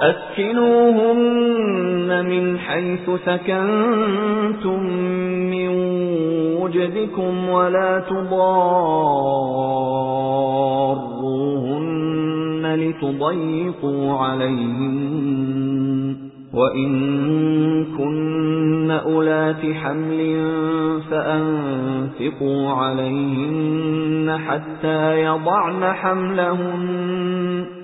أسكنوهن من حيث سكنتم من وجدكم ولا تضاروهن لتضيقوا عليهم وَإِن كُنَّ أُولَاتِ حَمْلٍ فَأَنفِقُوا عَلَيْهِنَّ حَتَّى يَضَعْنَ حَمْلَهُنَّ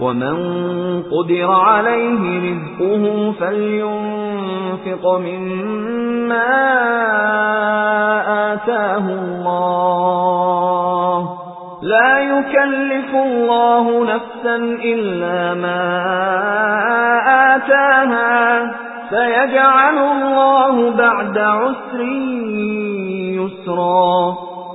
وَمَنْ قُدِرَ عَلَيْهِ رِزْقُهُ فَلْيُنْفِقْ مِمَّا آتَاهُ اللَّهُ. لَا يُكَلِّفُ اللَّهُ نَفْسًا إِلَّا مَا آتَاهَا. سَيَجْعَلُ اللَّهُ بَعْدَ عُسْرٍ يُسْرًا.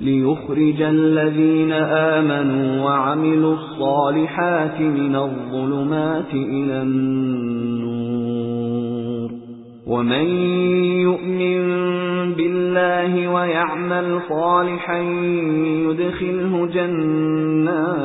لِيُخْرِجَ الَّذِينَ آمَنُوا وَعَمِلُوا الصَّالِحَاتِ مِنَ الظُّلُمَاتِ إِلَى النُّورِ. وَمَن يُؤْمِن بِاللَّهِ وَيَعْمَلْ صَالِحًا يُدْخِلْهُ جَنَّاتٍ